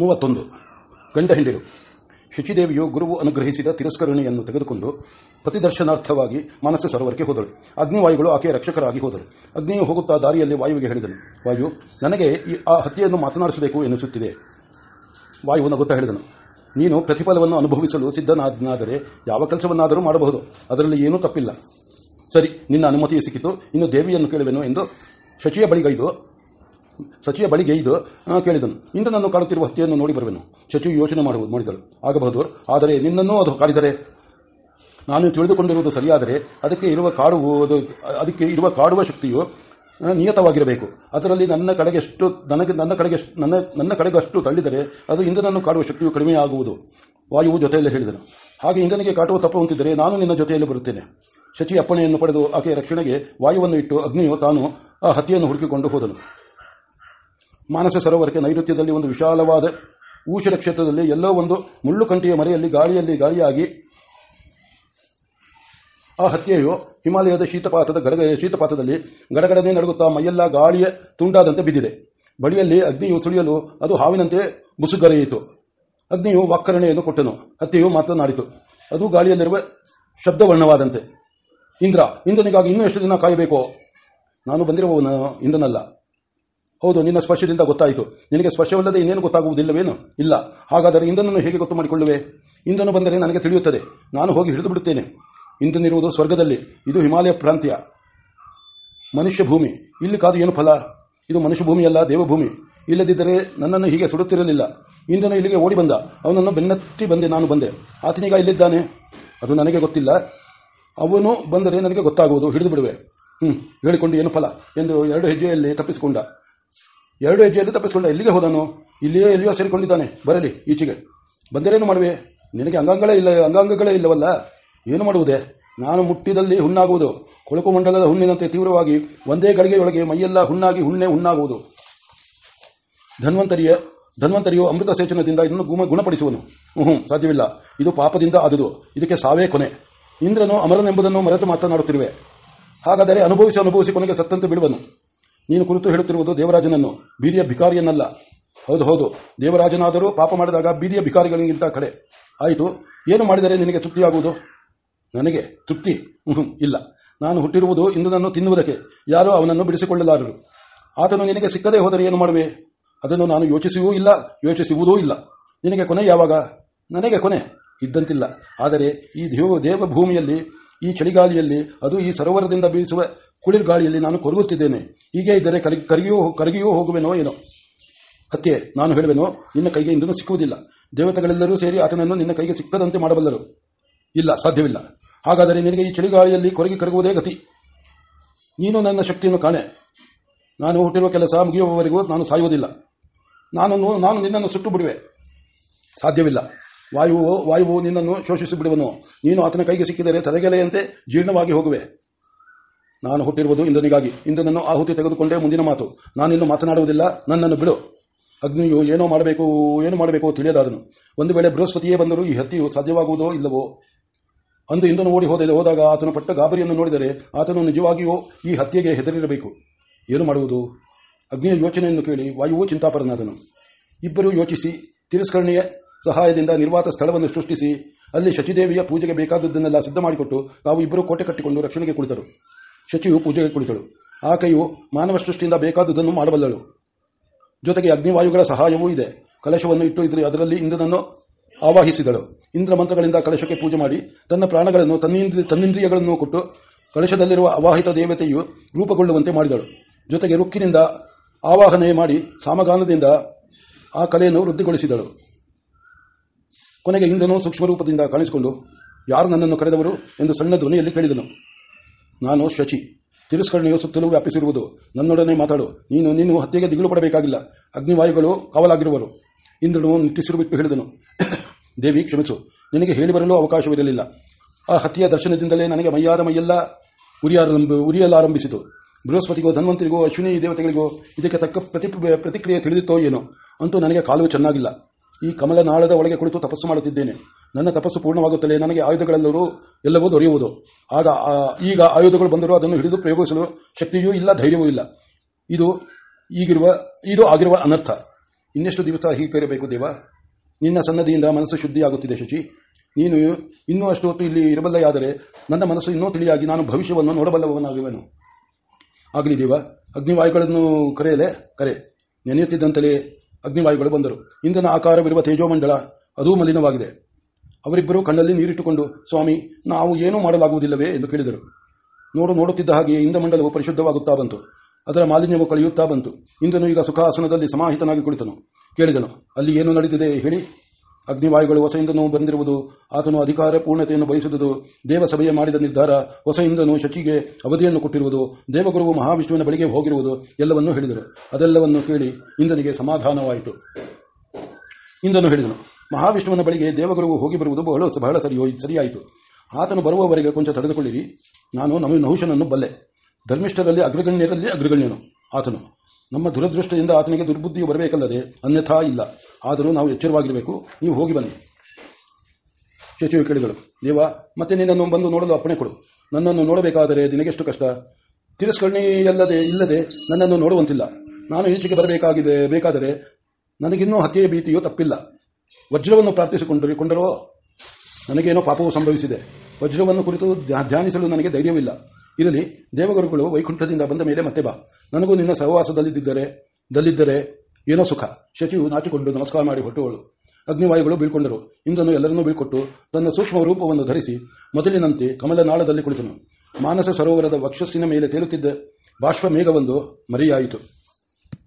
ಮೂವತ್ತೊಂದು. ಗಂಡ ಹಿಂಡಿರು. ಶಚಿದೇವಿಯು ಗುರುವು ಅನುಗ್ರಹಿಸಿದ ತಿರಸ್ಕರಣೆಯನ್ನು ತೆಗೆದುಕೊಂಡು ಪ್ರತಿದರ್ಶನಾರ್ಥವಾಗಿ ಮಾನಸ ಸರೋವರಕ್ಕೆ ಹೋದಳು. ಅಗ್ನಿವಾಯುಗಳು ಆಕೆಯ ರಕ್ಷಕರಾಗಿ ಹೋದರು ಅಗ್ನಿಯು ಹೋಗುತ್ತಾ ದಾರಿಯಲ್ಲಿ ವಾಯುವಿಗೆ ಹೇಳಿದನು ವಾಯು, ನನಗೆ ಈ ಆ ಹತ್ಯೆಯನ್ನು ಮಾತನಾಡಿಸಬೇಕು ಎನಿಸುತ್ತಿದೆ ವಾಯು ನಗುತ್ತಾ ಹೇಳಿದನು. ನೀನು ಪ್ರತಿಫಲವನ್ನು ಅನುಭವಿಸಲು ಸಿದ್ಧನಾದನಾದರೆ ಯಾವ ಕೆಲಸವನ್ನಾದರೂ ಮಾಡಬಹುದು. ಅದರಲ್ಲಿ ಏನೂ ತಪ್ಪಿಲ್ಲ. ಸರಿ, ನಿನ್ನ ಅನುಮತಿಯು ಸಿಕ್ಕಿತು. ಇನ್ನು ದೇವಿಯನ್ನು ಕೇಳುವೆನು ಎಂದು ಶಚಿಯ ಬಳಿಗೈದು ಸಚಿಯ ಬಳಿಗೆ ಇದು ಕೇಳಿದನು. ಇಂದು ನಾನು ಕಾಡುತ್ತಿರುವ ಹತ್ಯೆಯನ್ನು ನೋಡಿ ಬರುವೆನು. ಶಚಿಯು ಯೋಚನೆ ಮಾಡುವುದು ಮಾಡಿದಳು. ಆಗಬಹುದು ಆದರೆ ನಿನ್ನನ್ನೂ ಅದು ಕಾಡಿದರೆ? ನಾನು ತಿಳಿದುಕೊಂಡಿರುವುದು ಸರಿಯಾದರೆ ಅದಕ್ಕೆ ಇರುವ ಕಾಡುವುದು ಅದಕ್ಕೆ ಇರುವ ಕಾಡುವ ಶಕ್ತಿಯು ನಿಯತವಾಗಿರಬೇಕು. ಅದರಲ್ಲಿ ನನ್ನ ಕಡೆಗೆ ಎಷ್ಟು, ನನಗೆ, ನನ್ನ ಕಡೆಗೆ ನನ್ನ ನನ್ನ ಕಡೆಗೆ ಅಷ್ಟು ತಳ್ಳಿದರೆ ಅದು ಇಂಧನನ್ನು ಕಾಡುವ ಶಕ್ತಿಯು ಕಡಿಮೆಯಾಗುವುದು ವಾಯುವು ಜೊತೆಯಲ್ಲಿ ಹೇಳಿದನು. ಹಾಗೆ ಇಂಧನಿಗೆ ಕಾಟುವ ತಪ್ಪುವಂತಿದ್ದರೆ ನಾನು ನಿನ್ನ ಜೊತೆಯಲ್ಲಿ ಬರುತ್ತೇನೆ. ಶಚಿ ಅಪ್ಪಣೆಯನ್ನು ಪಡೆದು ಆಕೆಯ ರಕ್ಷಣೆಗೆ ವಾಯುವನ್ನು ಇಟ್ಟು ಅಗ್ನಿಯು ತಾನು ಆ ಹತ್ಯೆಯನ್ನು ಹುಡುಕಿಕೊಂಡು ಹೋದನು. ಮಾನಸ ಸರೋವರಕ್ಕೆ ನೈಋತ್ಯದಲ್ಲಿ ಒಂದು ವಿಶಾಲವಾದ ಊಷರ ಕ್ಷೇತ್ರದಲ್ಲಿ ಎಲ್ಲೋ ಒಂದು ಮುಳ್ಳುಕಂಟಿಯ ಮರೆಯಲ್ಲಿ ಗಾಳಿಯಲ್ಲಿ ಗಾಳಿಯಾಗಿ ಆ ಹತ್ಯೆಯು ಹಿಮಾಲಯದ ಶೀತಪಾತದ ಗಡಗ, ಶೀತಪಾತದಲ್ಲಿ ಗಡಗಡನೆ ನಡುಗುತ್ತಾ ಮೈಯೆಲ್ಲ ಗಾಳಿಯ ತುಂಡಾದಂತೆ ಬಿದ್ದಿದೆ. ಬಳಿಯಲ್ಲಿ ಅಗ್ನಿಯು ಸುಳಿಯಲು ಅದು ಹಾವಿನಂತೆ ಮುಸುಗರೆಯಿತು. ಅಗ್ನಿಯು ವಾಕ್ಕರಣೆಯನ್ನು ಕೊಟ್ಟನು. ಹತ್ಯೆಯು ಮಾತನಾಡಿತು. ಅದು ಗಾಳಿಯಲ್ಲಿರುವ ಶಬ್ದವರ್ಣವಾದಂತೆ. ಇಂದ್ರ, ಇಂದ್ರನಿಗಾಗಿ ಇನ್ನೂ ಎಷ್ಟು ದಿನ ಕಾಯಬೇಕೋ? ನಾನು ಬಂದಿರುವವನು ಇಂದ್ರನಲ್ಲ. ಹೌದು, ನಿನ್ನ ಸ್ಪರ್ಶದಿಂದ ಗೊತ್ತಾಯಿತು. ನಿನಗೆ ಸ್ಪರ್ಶವಲ್ಲದೆ ಇನ್ನೇನು ಗೊತ್ತಾಗುವುದಿಲ್ಲವೇನು? ಇಲ್ಲ. ಹಾಗಾದರೆ ಇಂದನನ್ನು ಹೇಗೆ ಗೊತ್ತು ಮಾಡಿಕೊಳ್ಳುವೆ ಇಂದನು ಬಂದರೆ ನನಗೆ ತಿಳಿಯುತ್ತದೆ. ನಾನು ಹೋಗಿ ಹಿಡಿದು ಬಿಡುತ್ತೇನೆ. ಇಂದನಿರುವುದು ಸ್ವರ್ಗದಲ್ಲಿ. ಇದು ಹಿಮಾಲಯ ಪ್ರಾಂತ್ಯ. ಮನುಷ್ಯ ಭೂಮಿ. ಇಲ್ಲಿ ಕಾದು ಏನು ಫಲ? ಇದು ಮನುಷ್ಯ ಭೂಮಿಯಲ್ಲ, ದೇವಭೂಮಿ. ಇಲ್ಲದಿದ್ದರೆ ನನ್ನನ್ನು ಹೀಗೆ ಸುಡುತ್ತಿರಲಿಲ್ಲ. ಇಂದನು ಇಲ್ಲಿಗೆ ಓಡಿ ಬಂದ. ಅವನನ್ನು ಬೆನ್ನತ್ತಿ ಬಂದೆ, ನಾನು ಬಂದೆ. ಆತನೀಗ ಇಲ್ಲಿದ್ದಾನೆ ಅದು ನನಗೆ ಗೊತ್ತಿಲ್ಲ. ಅವನು ಬಂದರೆ ನನಗೆ ಗೊತ್ತಾಗುವುದು. ಹಿಡಿದು ಬಿಡುವೆ. ಹ್ಞೂ ಹೇಳಿಕೊಂಡು ಏನು ಫಲ? ಎಂದು ಎರಡು ಹೆಜ್ಜೆಯಲ್ಲಿ ತಪ್ಪಿಸಿಕೊಂಡ. ಎರಡು ಹೆಜ್ಜೆಯಲ್ಲಿ ತಪ್ಪಿಸಿಕೊಂಡ ಎಲ್ಲಿಗೆ ಹೋದನು? ಇಲ್ಲಿಯೇ ಎಲ್ಲಿಯೋ ಸೇರಿಕೊಂಡಿದ್ದಾನೆ. ಬರಲಿ, ಈಚೆಗೆ. ಬಂದರೇನು ಮಾಡುವೆ? ನಿನಗೆ ಅಂಗಾಂಗಗಳೇ ಇಲ್ಲ, ಅಂಗಾಂಗಗಳೇ ಇಲ್ಲವಲ್ಲ? ಏನು ಮಾಡುವುದೇ? ನಾನು ಮುಟ್ಟಿದಲ್ಲಿ ಹುಣ್ಣಾಗುವುದು. ಕೊಳಕು ಮಂಡಲದ ಹುಣ್ಣಿನಂತೆ ತೀವ್ರವಾಗಿ ಒಂದೇ ಗಳಿಗೆಯೊಳಗೆ ಮೈಯೆಲ್ಲ ಹುಣ್ಣಾಗಿ ಹುಣ್ಣೆ ಹುಣ್ಣಾಗುವುದು. ಧನ್ವಂತರಿಯ, ಧನ್ವಂತರಿಯು ಅಮೃತ ಸೇಚನದಿಂದ ಇದನ್ನು ಗುಣ ಗುಣಪಡಿಸುವನು. ಹ್ಞೂ ಸಾಧ್ಯವಿಲ್ಲ. ಇದು ಪಾಪದಿಂದ ಆದುದು. ಇದಕ್ಕೆ ಸಾವೇ ಕೊನೆ. ಇಂದ್ರನು ಅಮರನೆಂಬುದನ್ನು ಮರೆತು ಮಾತನಾಡುತ್ತಿರುವೆ. ಹಾಗಾದರೆ ಅನುಭವಿಸಿ ಅನುಭವಿಸಿ ಕೊನೆಗೆ ಸತ್ತಂತೆ ಬಿಡುವನು. ನೀನು ಕುರಿತು ಹೇಳುತ್ತಿರುವುದು ದೇವರಾಜನನ್ನು, ಬೀದಿಯ ಭಿಕಾರಿಯನ್ನಲ್ಲ. ಹೌದು ಹೌದು. ದೇವರಾಜನಾದರೂ ಪಾಪ ಮಾಡಿದಾಗ ಬೀದಿಯ ಭಿಕಾರಿಗಳಿಗಿಂತ ಕಡೆ. ಆಯಿತು, ಏನು ಮಾಡಿದರೆ ನಿನಗೆ ತೃಪ್ತಿಯಾಗುವುದು? ನನಗೆ ತೃಪ್ತಿ? ಇಲ್ಲ. ನಾನು ಹುಟ್ಟಿರುವುದು ಇಂದು ತಿನ್ನುವುದಕ್ಕೆ. ಯಾರೂ ಅವನನ್ನು ಬಿಡಿಸಿಕೊಳ್ಳಲಾರರು. ಆತನು ನಿನಗೆ ಸಿಕ್ಕದೇ ಹೋದರೆ ಏನು ಮಾಡುವೆ? ಅದನ್ನು ನಾನು ಯೋಚಿಸುವೂ ಇಲ್ಲ, ಯೋಚಿಸುವುದೂ ಇಲ್ಲ. ನಿನಗೆ ಕೊನೆ ಯಾವಾಗ? ನನಗೆ ಕೊನೆ. ಇದ್ದಂತಿಲ್ಲ. ಆದರೆ ಈ ದೇವ ದೇವಭೂಮಿಯಲ್ಲಿ, ಈ ಚಳಿಗಾಲಿಯಲ್ಲಿ ಅದು ಈ ಸರೋವರದಿಂದ ಬೀಸುವ ಕುಳಿರ್ ಗಾಳಿಯಲ್ಲಿ ನಾನು ಕೊರಗುತ್ತಿದ್ದೇನೆ. ಹೀಗೆ ಇದ್ದರೆ ಕರಗಿ, ಕರಗಿಯೂ ಕರಗಿಯೂ ಹೋಗುವೆನೋ ಏನೋ? ಹತ್ಯೆ ನಾನು ಹೇಳುವೆನೋ, ನಿನ್ನ ಕೈಗೆ ಇಂದೂ ಸಿಕ್ಕುವುದಿಲ್ಲ. ದೇವತೆಗಳೆಲ್ಲರೂ ಸೇರಿ ಆತನನ್ನು ನಿನ್ನ ಕೈಗೆ ಸಿಕ್ಕದಂತೆ ಮಾಡಬಲ್ಲರು. ಇಲ್ಲ, ಸಾಧ್ಯವಿಲ್ಲ. ಹಾಗಾದರೆ ನಿನಗೆ ಈ ಚಳಿಗಾಳಿಯಲ್ಲಿ ಕೊರಗಿ ಕರಗುವುದೇ ಗತಿ. ನೀನು ನನ್ನ ಶಕ್ತಿಯನ್ನು ಕಾಣೆ. ನಾನು ಹುಟ್ಟಿರುವ ಕೆಲಸ ಮುಗಿಯುವವರೆಗೂ ನಾನು ಸಾಯುವುದಿಲ್ಲ. ನಾನು ನಾನು ನಿನ್ನನ್ನು ಸುಟ್ಟು ಬಿಡುವೆ ಸಾಧ್ಯವಿಲ್ಲ. ವಾಯುವು ವಾಯುವು ನಿನ್ನನ್ನು ಶೋಷಿಸಿ ಬಿಡುವನು ನೀನು ಆತನ ಕೈಗೆ ಸಿಕ್ಕಿದರೆ ತಲೆಗೆಲೆಯಂತೆ ಜೀರ್ಣವಾಗಿ ಹೋಗುವೆ. ನಾನು ಹುಟ್ಟಿರುವುದು ಇಂದನಿಗಾಗಿ ಇಂದನನ್ನು ಆಹುತಿ ತೆಗೆದುಕೊಂಡೇ ಮುಂದಿನ ಮಾತು. ನಾನಿನ್ನು ಮಾತನಾಡುವುದಿಲ್ಲ. ನನ್ನನ್ನು ಬಿಡು. ಅಗ್ನಿಯು ಏನೋ ಮಾಡಬೇಕು, ಏನು ಮಾಡಬೇಕು ತಿಳಿಯದಾದನು. ಒಂದು ವೇಳೆ ಬೃಹಸ್ಪತಿಯೇ ಬಂದರೂ ಈ ಹತ್ಯೆಯು ಸಾಧ್ಯವಾಗುವುದೋ ಇಲ್ಲವೋ? ಅಂದು ಇಂದನು ಓಡಿ ಹೋದ ಹೋದಾಗ ಆತನು ಪಟ್ಟ ಗಾಬರಿಯನ್ನು ನೋಡಿದರೆ ಆತನು ನಿಜವಾಗಿಯೂ ಈ ಹತ್ಯೆಗೆ ಹೆದರಿರಬೇಕು. ಏನು ಮಾಡುವುದು? ಅಗ್ನಿಯ ಯೋಚನೆಯನ್ನು ಕೇಳಿ ವಾಯುವು ಚಿಂತಾಪರನಾದನು. ಇಬ್ಬರೂ ಯೋಚಿಸಿ, ತಿರಸ್ಕರಣೆಯ ಸಹಾಯದಿಂದ ನಿರ್ವಾತ ಸ್ಥಳವನ್ನು ಸೃಷ್ಟಿಸಿ, ಅಲ್ಲಿ ಶಚಿದೇವಿಯ ಪೂಜೆಗೆ ಬೇಕಾದದ್ದನ್ನೆಲ್ಲ ಸಿದ್ಧ ಮಾಡಿಕೊಟ್ಟು ತಾವು ಇಬ್ಬರು ಕೋಟೆ ಕಟ್ಟಿಕೊಂಡು ರಕ್ಷಣೆಗೆ ಕುಳಿತರು. ಶಚಿಯು ಪೂಜೆಗೆ ಕುಳಿತಳು. ಆಕೆಯು ಮಾನವ ಸೃಷ್ಟಿಯಿಂದ ಬೇಕಾದುದನ್ನು ಮಾಡಬಲ್ಲಳು. ಜೊತೆಗೆ ಅಗ್ನಿವಾಯುಗಳ ಸಹಾಯವೂ ಇದೆ. ಕಲಶವನ್ನು ಇಟ್ಟು ಇದ್ರೆ ಅದರಲ್ಲಿ ಇಂದ್ರನನ್ನು ಆವಾಹಿಸಿದಳು. ಇಂದ್ರ ಮಂತ್ರಗಳಿಂದ ಕಲಶಕ್ಕೆ ಪೂಜೆ ಮಾಡಿ ತನ್ನ ಪ್ರಾಣಗಳನ್ನು ತನ್ನಿಂದ್ರಿ, ತನ್ನಿಂದ್ರಿಯಗಳನ್ನು ಕೊಟ್ಟು ಕಲಶದಲ್ಲಿರುವ ಅವಾಹಿತ ದೇವತೆಯು ರೂಪುಗೊಳ್ಳುವಂತೆ ಮಾಡಿದಳು. ಜೊತೆಗೆ ರುಕ್ಕಿನಿಂದ ಆವಾಹನೆ ಮಾಡಿ ಸಾಮಗಾನದಿಂದ ಆ ಕಲೆಯನ್ನು ವೃದ್ಧಿಗೊಳಿಸಿದಳು. ಕೊನೆಗೆ ಇಂದ್ರನು ಸೂಕ್ಷ್ಮ ರೂಪದಿಂದ ಕಾಣಿಸಿಕೊಂಡು, ಯಾರು ನನ್ನನ್ನು ಕರೆದವರು? ಎಂದು ಸಣ್ಣ ಧ್ವನಿಯಲ್ಲಿ ಕೇಳಿದನು. ನಾನು ಶಚಿ. ತಿರಸ್ಕರಣೆಯು ಸುತ್ತಲೂ ವ್ಯಾಪಿಸಿರುವುದು. ನನ್ನೊಡನೆ ಮಾತಾಡು. ನೀನು ನೀನು ಹತ್ಯೆಗೆ ದಿಗಿಲು ಪಡಬೇಕಾಗಿಲ್ಲ. ಅಗ್ನಿವಾಯುಗಳು ಕಾವಲಾಗಿರುವರು. ಇಂದ್ರನು ನಿಟ್ಟಿಸಿರು ಬಿಟ್ಟು ಹೇಳಿದನು. ದೇವಿ, ಕ್ಷಮಿಸು. ನಿನಗೆ ಹೇಳಿ ಬರಲು ಅವಕಾಶವಿರಲಿಲ್ಲ. ಆ ಹತ್ಯೆಯ ದರ್ಶನದಿಂದಲೇ ನನಗೆ ಮೈಯಾರ ಮೈಯೆಲ್ಲ ಉರಿಯಾರಂಭ, ಉರಿಯಲಾರಂಭಿಸಿತು. ಬೃಹಸ್ಪತಿಗೋ, ಧನ್ವಂತರಿಗೋ, ಅಶ್ವಿನಿ ದೇವತೆಗಳಿಗೋ, ಇದಕ್ಕೆ ತಕ್ಕ ಪ್ರತಿ ಪ್ರತಿಕ್ರಿಯೆ ತಿಳಿದಿತ್ತೋ ಏನೋ. ಅಂತೂ ನನಗೆ ಕಾಲು ಚೆನ್ನಾಗಿಲ್ಲ. ಈ ಕಮಲನಾಳದ ಒಳಗೆ ಕುಳಿತು ತಪಸ್ಸು ಮಾಡುತ್ತಿದ್ದೇನೆ. ನನ್ನ ತಪಸ್ಸು ಪೂರ್ಣವಾಗುತ್ತಲೇ ನನಗೆ ಆಯುಧಗಳೆಲ್ಲರೂ ಎಲ್ಲವೂ ದೊರೆಯುವುದು. ಆಗ ಈಗ ಆಯುಧಗಳು ಬಂದರೂ ಅದನ್ನು ಹಿಡಿದು ಪ್ರಯೋಗಿಸಲು ಶಕ್ತಿಯೂ ಇಲ್ಲ, ಧೈರ್ಯವೂ ಇಲ್ಲ. ಇದು ಈಗಿರುವ, ಇದು ಆಗಿರುವ ಅನರ್ಥ. ಇನ್ನೆಷ್ಟು ದಿವಸ ಹೀಗೆ ಕರೆಯಬೇಕು ದೇವ? ನಿನ್ನ ಸನ್ನದಿಯಿಂದ ಮನಸ್ಸು ಶುದ್ಧಿಯಾಗುತ್ತಿದೆ ಶಚಿ. ನೀನು ಇನ್ನೂ ಅಷ್ಟು ಹೊತ್ತು ಇಲ್ಲಿ ಇರಬಲ್ಲೆಯಾದರೆ ನನ್ನ ಮನಸ್ಸು ಇನ್ನೂ ತಿಳಿಯಾಗಿ ನಾನು ಭವಿಷ್ಯವನ್ನು ನೋಡಬಲ್ಲವನಾಗುವೆನು. ಆಗಲಿ ದೇವ, ಅಗ್ನಿವಾಯುಗಳನ್ನು ಕರೆಯಲೇ, ಕರೆ. ನೆನೆಯುತ್ತಿದ್ದಂತಲೇ ಅಗ್ನಿವಾಯುಗಳು ಬಂದರು. ಇಂದ್ರನ ಆಕಾರವಿರುವ ತೇಜೋಮಂಡಲ ಅದೂ ಮಲಿನವಾಗಿದೆ. ಅವರಿಬ್ಬರು ಕಣ್ಣಲ್ಲಿ ನೀರಿಟ್ಟುಕೊಂಡು, ಸ್ವಾಮಿ, ನಾವು ಏನೂ ಮಾಡಲಾಗುವುದಿಲ್ಲವೇ? ಎಂದು ಕೇಳಿದರು. ನೋಡು, ನೋಡುತ್ತಿದ್ದ ಹಾಗೆ ಇಂದ್ರಮಂಡಲವು ಪರಿಶುದ್ಧವಾಗುತ್ತಾ ಬಂತು. ಅದರ ಮಾಲಿನ್ಯವು ಕಳೆಯುತ್ತಾ ಬಂತು. ಇಂದ್ರನು ಈಗ ಸುಖಾಸನದಲ್ಲಿ ಸಮಾಹಿತನಾಗಿ ಕುಳಿತನು. ಕೇಳಿದನು, ಅಲ್ಲಿ ಏನು ನಡೆದಿದೆ ಹೇಳಿ? ಅಗ್ನಿವಾಯುಗಳು ಹೊಸ ಇಂದ್ರನು ಬಂದಿರುವುದು, ಆತನು ಅಧಿಕಾರ ಪೂರ್ಣತೆಯನ್ನು ಬಯಸಿದುದು, ದೇವಸಭೆಯ ಮಾಡಿದ ನಿರ್ಧಾರ ಹೊಸ ಇಂದ್ರನು ಶಚಿಗೆ ಅವಧಿಯನ್ನು ಕೊಟ್ಟಿರುವುದು, ದೇವಗುರುವು ಮಹಾವಿಷ್ಣುವಿನ ಬಳಿಗೆ ಹೋಗಿರುವುದು ಎಲ್ಲವನ್ನೂ ಹೇಳಿದರು. ಅದೆಲ್ಲವನ್ನು ಕೇಳಿ ಇಂದ್ರನಿಗೆ ಸಮಾಧಾನವಾಯಿತು. ಇಂದ್ರನು ಹೇಳಿದನು, ಮಹಾವಿಷ್ಣುವಿನ ಬಳಿಗೆ ದೇವಗುರುವು ಹೋಗಿ ಬರುವುದು ಬಹಳ ಬಹಳ ಸರಿ ಸರಿಯಾಯಿತು. ಆತನು ಬರುವವರೆಗೆ ಕೊಂಚ ತಡೆದುಕೊಳ್ಳಿರಿ. ನಾನು ನಮ್ಮ ನಹುಶನನ್ನು ಬಲ್ಲೆ. ಧರ್ಮಿಷ್ಠರಲ್ಲಿ ಅಗ್ರಗಣ್ಯರಲ್ಲಿ ಅಗ್ರಗಣ್ಯನು, ಆತನು. ನಮ್ಮ ದುರದೃಷ್ಟದಿಂದ ಆತನಿಗೆ ದುರ್ಬುದ್ಧಿಯು ಬರಬೇಕಲ್ಲದೆ? ಅನ್ಯಥಾ ಇಲ್ಲ. ಆದರೂ ನಾವು ಎಚ್ಚರವಾಗಿರಬೇಕು. ನೀವು ಹೋಗಿ ಬನ್ನಿ. ಶಚಿಯು ಕೇಳಿದಳು. ದೇವ, ಮತ್ತೆ ನಿನ್ನನ್ನು ಬಂದು ನೋಡಲು ಅಪ್ಪಣೆ ಕೊಡು. ನನ್ನನ್ನು ನೋಡಬೇಕಾದರೆ ನಿನಗೆಷ್ಟು ಕಷ್ಟ? ತಿರಸ್ಕರಣೆಯಲ್ಲದೆ ಇಲ್ಲದೆ ನನ್ನನ್ನು ನೋಡುವಂತಿಲ್ಲ. ನಾನು ಈಚೆಗೆ ಬರಬೇಕಾಗಿದೆ, ಬೇಕಾದರೆ ನನಗಿನ್ನೂ ಹತ್ಯೆಯ ಭೀತಿಯೂ ತಪ್ಪಿಲ್ಲ. ವಜ್ರವನ್ನು ಪ್ರಾರ್ಥಿಸಿಕೊಂಡರು ಕೊಂಡರೋ? ನನಗೇನೋ ಪಾಪವು ಸಂಭವಿಸಿದೆ. ವಜ್ರವನ್ನು ಕುರಿತು ಧ್ಯಾನಿಸಲು ನನಗೆ ಧೈರ್ಯವಿಲ್ಲ. ಇರಲಿ, ದೇವಗುರುಗಳು ವೈಕುಂಠದಿಂದ ಬಂದ ಮೇಲೆ ಮತ್ತೆ ಬಾ. ನನಗೂ ನಿನ್ನ ಸಹವಾಸದಲ್ಲಿದ್ದರೆ ದಲ್ಲಿದ್ದರೆ ಏನೋ ಸುಖ. ಶಚಿಯು ನಾಚಿಕೊಂಡು ನಮಸ್ಕಾರ ಮಾಡಿ ಹೊಟ್ಟುವಳು ಅಗ್ನಿವಾಯುಗಳು ಬೀಳ್ಕೊಂಡರು. ಇಂದ್ರನು ಎಲ್ಲರನ್ನೂ ಬೀಳ್ಕೊಟ್ಟು ತನ್ನ ಸೂಕ್ಷ್ಮ ರೂಪವನ್ನು ಧರಿಸಿ ಮೊದಲಿನಂತೆ ಕಮಲನಾಳದಲ್ಲಿ ಕುಳಿತನು. ಮಾನಸ ಸರೋವರದ ವಕ್ಷಸ್ಸಿನ ಮೇಲೆ ತೇಲುತ್ತಿದ್ದ ಬಾಷ್ಪ ಮೇಘವೊಂದು ಮರೆಯಾಯಿತು.